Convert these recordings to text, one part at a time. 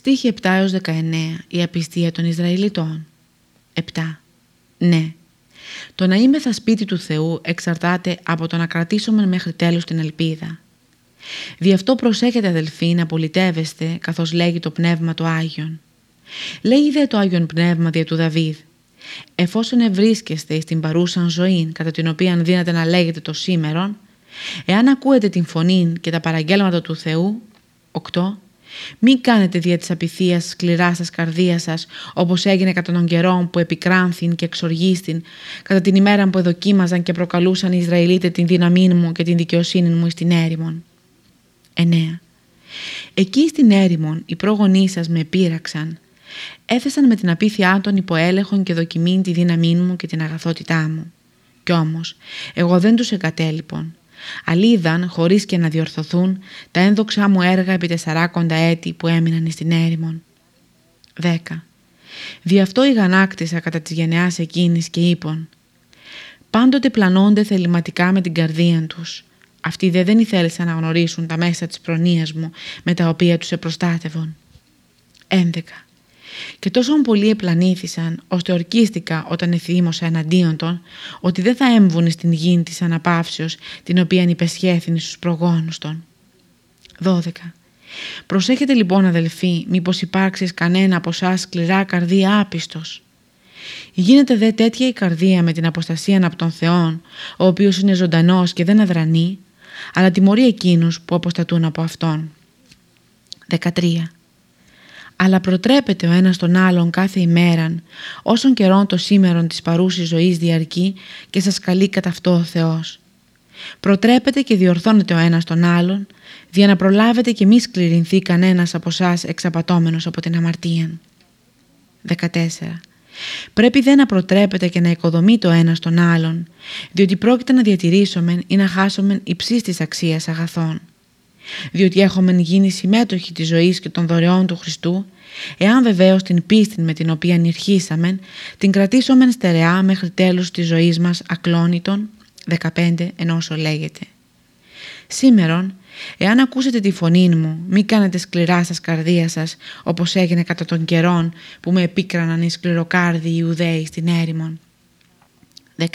Στίχη 7 έως 19. Η απιστία των Ισραηλιτών. 7. Ναι. Το να είμαι θα σπίτι του Θεού εξαρτάται από το να κρατήσουμε μέχρι τέλους την ελπίδα. Δι' αυτό προσέχετε αδελφοί να πολιτεύεστε καθώς λέγει το Πνεύμα του Άγιον. Λέγει δε το Άγιον Πνεύμα δια του Δαβίδ. Εφόσον ευρίσκεστε στην παρούσαν ζωή κατά την οποία δίνατε να λέγετε το σήμερον, εάν ακούετε την φωνή και τα παραγγέλματα του Θεού, 8. Μην κάνετε δια της απειθίας σκληρά σας καρδία σας, όπως έγινε κατά των καιρών που επικράνθην και εξοργίστην, κατά την ημέρα που εδοκίμαζαν και προκαλούσαν οι Ισραηλίτες την δύναμή μου και την δικαιοσύνη μου στην έρημον. 9. Εκεί στην έρημον οι πρόγονοί σας με πείραξαν. Έθεσαν με την απίθειά των υποέλεγχων και δοκιμήν τη δύναμή μου και την αγαθότητά μου. Κι όμως, εγώ δεν τους εγκατέλειπον. Αλίδαν, χωρίς και να διορθωθούν, τα ένδοξά μου έργα επί τεσσαράκοντα έτη που έμειναν στην έρημον. 10. Δι' αυτό ηγανάκτησα κατά της γενεάς εκείνης και είπων «Πάντοτε πλανώνται θεληματικά με την καρδία τους. Αυτοί δε δεν ήθελαν να γνωρίσουν τα μέσα της προνοίας μου με τα οποία τους επροστάτευον». 11. Και τόσο πολύ επλανήθησαν, ώστε ορκίστηκα όταν εθίμωσα εναντίον των, ότι δεν θα έμβουν στην γη της αναπαύσεως, την οποία υπεσχέθηνε στους προγόνους των. 12. Προσέχετε λοιπόν αδελφοί, μήπως υπάρξεις κανένα από εσάς σκληρά καρδία άπιστος. Γίνεται δε τέτοια η καρδία με την αποστασία από τον Θεόν, ο οποίος είναι ζωντανός και δεν αδρανεί, αλλά τιμωρεί εκείνους που αποστατούν από Αυτόν. 13 αλλά προτρέπεται ο ένας τον άλλον κάθε ημέραν, όσον καιρόν το σήμερον της παρούσης ζωής διαρκεί και σας καλεί κατά αυτό ο Θεός. Προτρέπετε και διορθώνετε ο ένας τον άλλον, για να προλάβετε και μη σκληρινθεί κανένας από εσά εξαπατώμενος από την αμαρτία. 14. Πρέπει δεν να προτρέπετε και να οικοδομεί το ένας τον άλλον, διότι πρόκειται να διατηρήσουμε ή να χάσουμε υψής της αξίας αγαθών διότι έχουμε γίνει συμμέτοχοι της ζωής και των δωρεών του Χριστού, εάν βεβαίως την πίστη με την οποία νηρχήσαμε, την κρατήσουμε στερεά μέχρι τέλους της ζωής μας ακλόνητον, 15 ενώ όσο λέγεται. Σήμερον, εάν ακούσετε τη φωνή μου, μην κάνετε σκληρά σας καρδία σας, όπως έγινε κατά των καιρών που με επίκραναν οι σκληροκάρδιοι Ιουδαίοι στην έρημον. 16.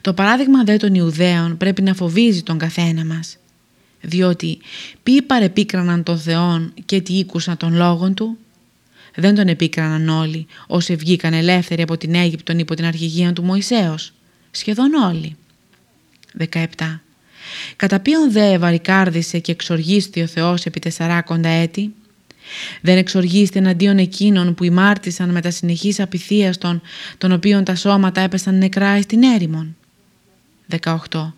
Το παράδειγμα δε των Ιουδαίων πρέπει να φοβίζει τον καθένα μας διότι ποιοι παρεπίκραναν τον Θεόν και τι ήκουσαν των λόγων Του; Δεν τον επίκραναν όλοι όσοι βγήκαν ελεύθεροι από την Αίγυπτον υπό την αρχηγία του Μωυσέως. Σχεδόν όλοι. 17. Κατά ποιον δε ευαρικάρδισε και εξοργίστη ο Θεός επί τεσσαράκοντα έτη; Δεν εξοργίστη εναντίον εκείνων που ημάρτησαν με τα συνεχής απειθίας των, των οποίων τα σώματα έπεσαν νεκρά στην έρημον. 18.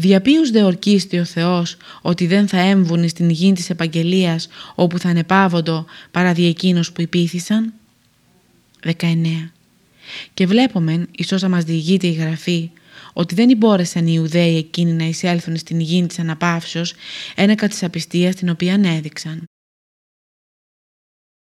Δια ποιους δε ορκίστη ο Θεός ότι δεν θα έμβουν στην γη της επαγγελίας όπου θα ανεπάβοντο παρά δι' εκείνους που υπήθησαν; 19. Και βλέπομεν, εις όσα μας διηγείται η Γραφή, ότι δεν μπόρεσαν οι Ιουδαίοι εκείνοι να εισέλθουν στην γη της αναπαύσεως ένεκα της απιστίας την οποία έδειξαν.